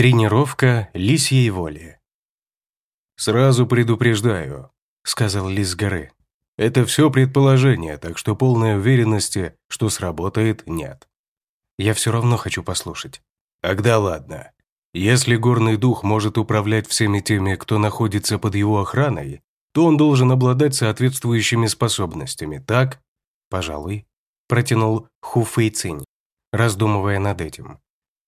Тренировка лисьей воли. «Сразу предупреждаю», — сказал лис горы. «Это все предположение, так что полной уверенности, что сработает, нет». «Я все равно хочу послушать». «Тогда ладно. Если горный дух может управлять всеми теми, кто находится под его охраной, то он должен обладать соответствующими способностями, так?» «Пожалуй», — протянул Ху Фэйцинь, раздумывая над этим.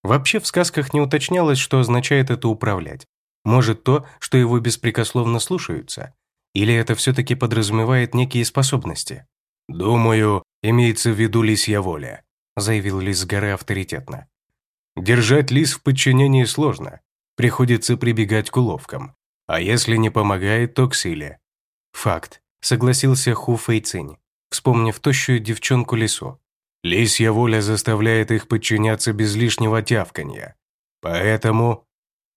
Вообще в сказках не уточнялось, что означает это управлять. Может то, что его беспрекословно слушаются? Или это все-таки подразумевает некие способности? «Думаю, имеется в виду лисья воля», заявил лис с горы авторитетно. «Держать лис в подчинении сложно. Приходится прибегать к уловкам. А если не помогает, то к силе». «Факт», согласился Ху Фэйцинь, вспомнив тощую девчонку лису. Лисья воля заставляет их подчиняться без лишнего тявканья. Поэтому...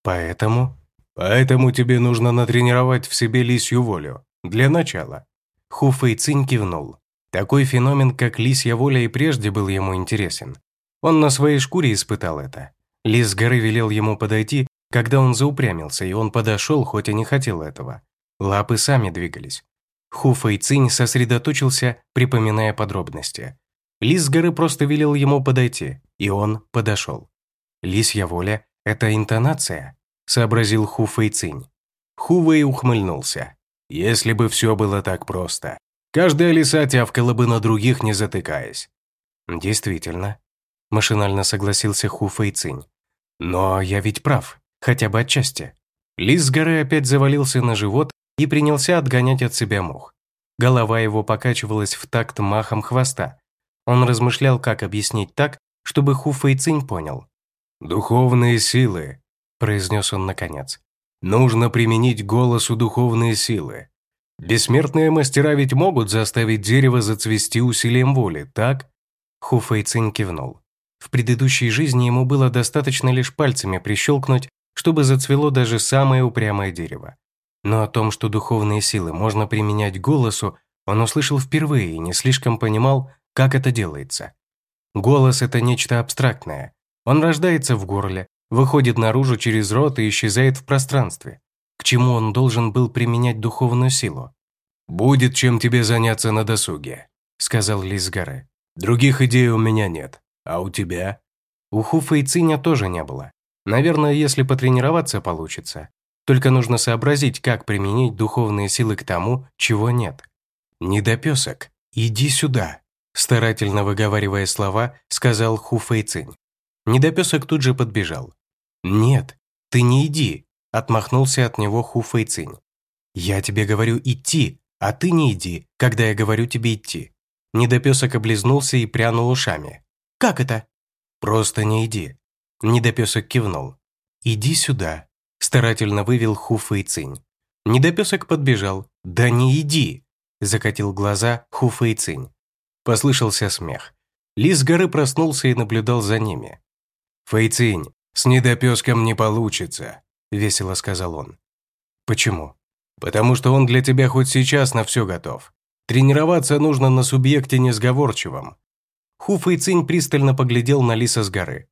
Поэтому? Поэтому тебе нужно натренировать в себе лисью волю. Для начала. Ху Фэйцинь кивнул. Такой феномен, как лисья воля, и прежде был ему интересен. Он на своей шкуре испытал это. Лис горы велел ему подойти, когда он заупрямился, и он подошел, хоть и не хотел этого. Лапы сами двигались. Ху Фэйцинь сосредоточился, припоминая подробности. Лис горы просто велел ему подойти, и он подошел. «Лисья воля — это интонация», — сообразил Ху Фэйцинь. Хувей ухмыльнулся. «Если бы все было так просто. Каждая лиса тявкала бы на других, не затыкаясь». «Действительно», — машинально согласился Ху Фэйцинь. «Но я ведь прав, хотя бы отчасти». Лис с горы опять завалился на живот и принялся отгонять от себя мух. Голова его покачивалась в такт махом хвоста, он размышлял, как объяснить так, чтобы Ху Фэйцинь понял. «Духовные силы», – произнес он наконец. «Нужно применить голосу духовные силы. Бессмертные мастера ведь могут заставить дерево зацвести усилием воли, так?» Ху Фэйцинь кивнул. В предыдущей жизни ему было достаточно лишь пальцами прищелкнуть, чтобы зацвело даже самое упрямое дерево. Но о том, что духовные силы можно применять голосу, он услышал впервые и не слишком понимал, как это делается? Голос – это нечто абстрактное. Он рождается в горле, выходит наружу через рот и исчезает в пространстве. К чему он должен был применять духовную силу? «Будет чем тебе заняться на досуге», – сказал Лис. «Других идей у меня нет. А у тебя?» У Хуфа и Циня тоже не было. Наверное, если потренироваться получится. Только нужно сообразить, как применить духовные силы к тому, чего нет. «Недопесок, иди сюда», Старательно выговаривая слова, сказал Ху Фэйцинь. Недопесок тут же подбежал. «Нет, ты не иди», – отмахнулся от него Ху Фэйцинь. «Я тебе говорю идти, а ты не иди, когда я говорю тебе идти». Недопесок облизнулся и прянул ушами. «Как это?» «Просто не иди». Недопесок кивнул. «Иди сюда», – старательно вывел Ху Фэйцинь. Недопесок подбежал. «Да не иди!» – закатил глаза Ху Фэйцинь. Послышался смех. Лис горы проснулся и наблюдал за ними. «Фэйцинь, с недопеском не получится», – весело сказал он. «Почему?» «Потому что он для тебя хоть сейчас на все готов. Тренироваться нужно на субъекте несговорчивом». Ху Фэйцинь пристально поглядел на лиса с горы.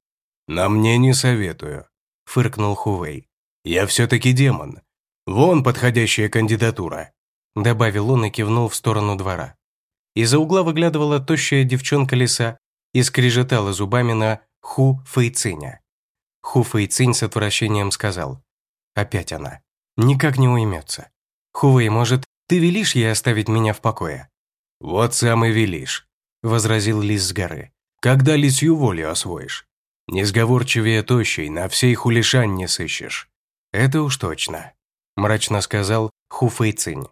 «На мне не советую», – фыркнул Хувей. «Я все-таки демон. Вон подходящая кандидатура», – добавил он и кивнул в сторону двора. Из-за угла выглядывала тощая девчонка лиса и скрежетала зубами на Ху Фэйциня. Ху Фэйцинь с отвращением сказал. Опять она. Никак не уймется. Хувей, может, ты велишь ей оставить меня в покое? Вот сам и велишь, возразил лис с горы. Когда лисью волю освоишь? Несговорчивее тощей, на всей хулишань не сыщешь. Это уж точно, мрачно сказал Ху Фэйцинь.